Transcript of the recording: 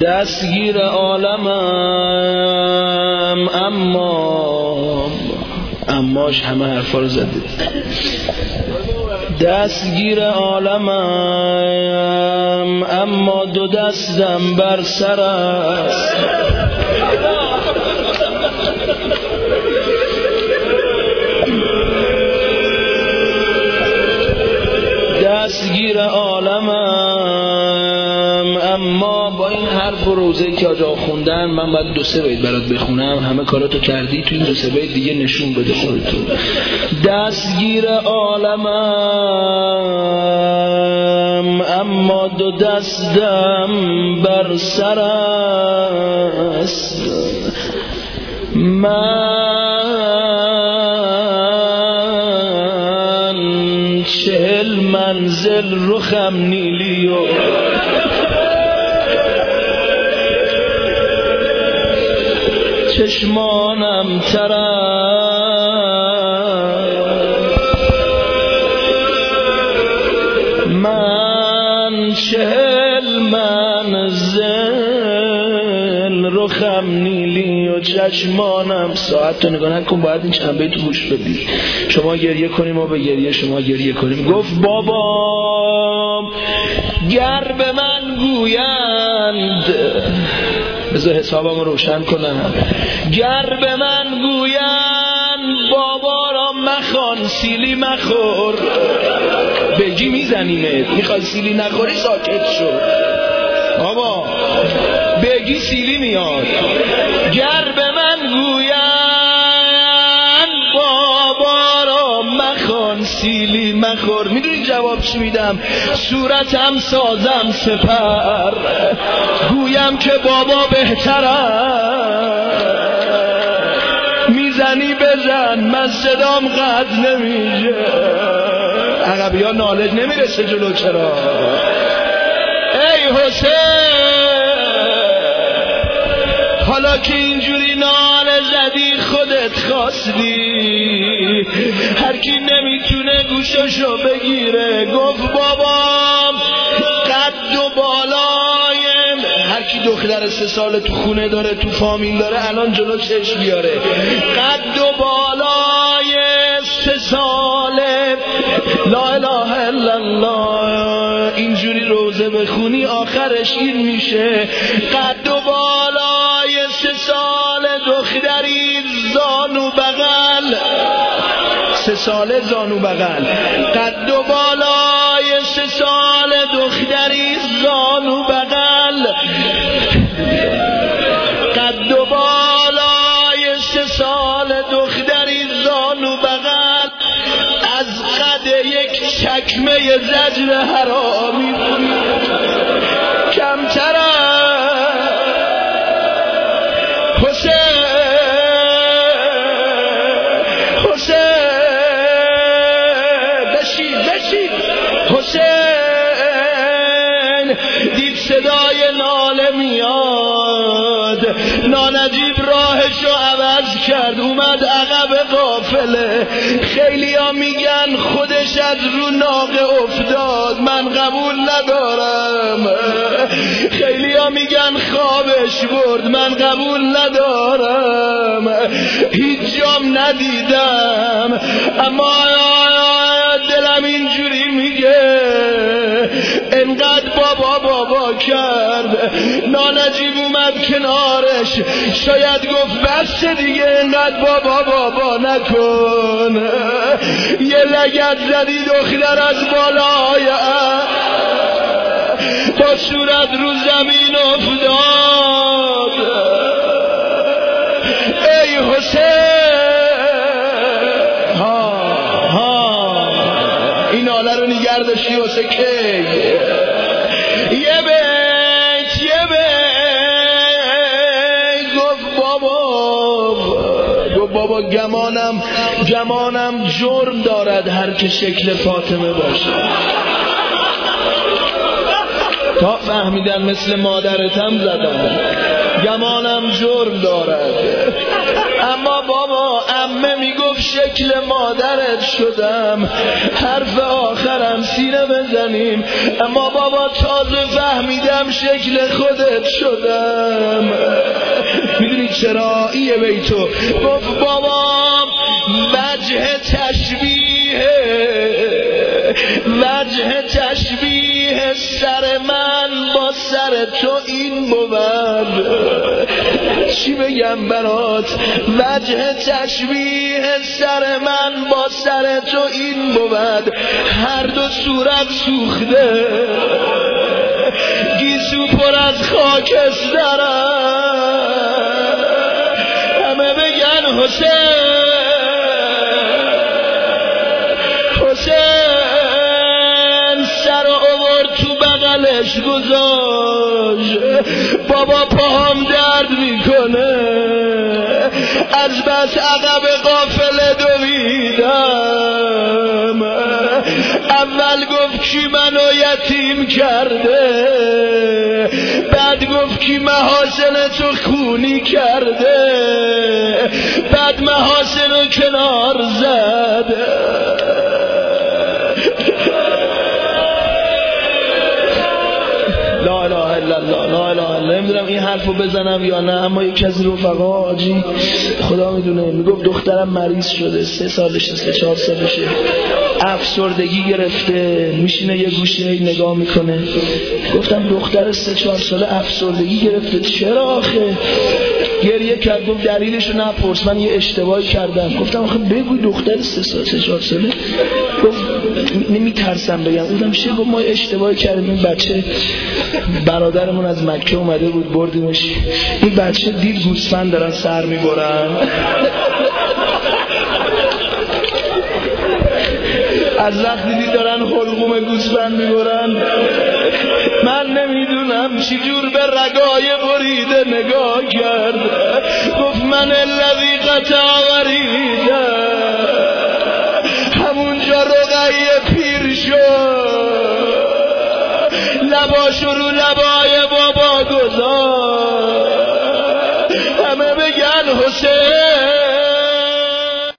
دستگیر عالمم اما اماش همه حرفا رو زده. دستگیر عالمم اما دو دستم بر سر است. دستگیر عالمم با این حرف و روزه که آجا خوندن من باید دو سه بیت برات بخونم. همه کاراتو کردی تو این دو سه بیت دیگه نشون بده خودتون. دستگیر عالمم اما دو دستم بر سر من چهل منزل رخم نیلی و چشمانم ترم من چهل منزل رخم نیلی و چشمانم. ساعت تو نگاه نکن باید این چند بیتو گوش بدی. شما گریه کنیم ما به گریه شما گریه کنیم. گفت بابا گر به من گویند بذار حسابم روشن کنم. گر به من گویند بابا را مخوان سیلی مخور. بگی میزنیمت. می‌خوای سیلی نخوری ساکت شو. بابا بگی سیلی میاد. گر به من گویند سیلی مخور. می‌دونی جواب چی میدم؟ صورتم سازم سپر. گویم که بابا بهترم می‌زنی بزن من صدام قد نمیشه. عقبی ها نالج نمی‌رسه جلو چرا؟ ای حسین! حالا که اینجوری ناله زدی خودت خواستی. هر کی نمی‌تونه گوششو بگیره گفت بابام قد و بالای هر کی دختر سه سال تو خونه داره تو فامیل داره الان جلو چشم بیاره. قد و بالای سه ساله. لا اله الا الله. اینجوری روزه بخونی آخرش این میشه. قد و ساله زانو بغل. قد و بالای سه سال دختری زانو بغل. قد و بالای سه سال دختری زانو بغل. از قد یک چکمه زجر حرامی صدای ناله میاد. نانجیب راهشو عوض کرد اومد عقب قافله. خیلی میگن خودش از رو ناقه افتاد من قبول ندارم. خیلی میگن خوابش برد من قبول ندارم. هیچ جام ندیدم اما نانجیب اومد کنارش. شاید گفت بس دیگه انقدر بابا بابا نکن یه لگت زدی دختر از بالای با صورت رو زمین افتاد. ای حسین. ها ها. این آله رو نگر داشتی واسه کی؟ یه گمانم گمانم جرم دارد هر که شکل فاطمه باشه تا فهمیدم مثل مادرتم زدم. گمانم جرم دارد. شکل مادرت شدم. حرف آخرم سینه بزنیم. اما بابا تازه فهمیدم شکل خودت شدم. می‌دونی چرا؟ ایه بیتو. گفت بابا وجه تشبیه وجه تشبیه سر من با سر تو این بود. بگم برات وجه تشبیه سر من با سر تو این بود هر دو صورت سوخته. گیسو پر از خاکسترم همه بگن حسین دلش گذاشت. بابا پاهم از بس عقب قافل دویدم. اول گفت کی منو یتیم کرده بعد گفت کی محاسن تو خونی کرده بعد محاسن کنار زده. نمی‌دونم این حرفو بزنم یا نه اما یکی از رفقا آجی خدا می‌دونه می‌گفت دخترم مریض شده سه سالشه سه چهار سالشه. افسردگی گرفته میشینه یه گوشه نگاه می‌کنه. گفتم دختر سه چهار ساله افسردگی گرفته چرا آخه؟ گریه کرد گفت دلیلشو نپرس من یه اشتباهی کردم. گفتم آخه بگو دختر سه سال سه چهار ساله. گفت نمیترسم بگم. گفتم چه ما اشتباهی کردیم این بچه برادرمون از مکه اومده بود بردیمش. این بچه دید گوسفند دارن سر می‌برن. از وقتی دارن حلقوم گوسفند می‌برن. من نمی‌دونم چی جور به رگای بریده نگاه کرد. گفت من الذی قطع وریده همونجا رقیه پیر شد. لباش رو لبای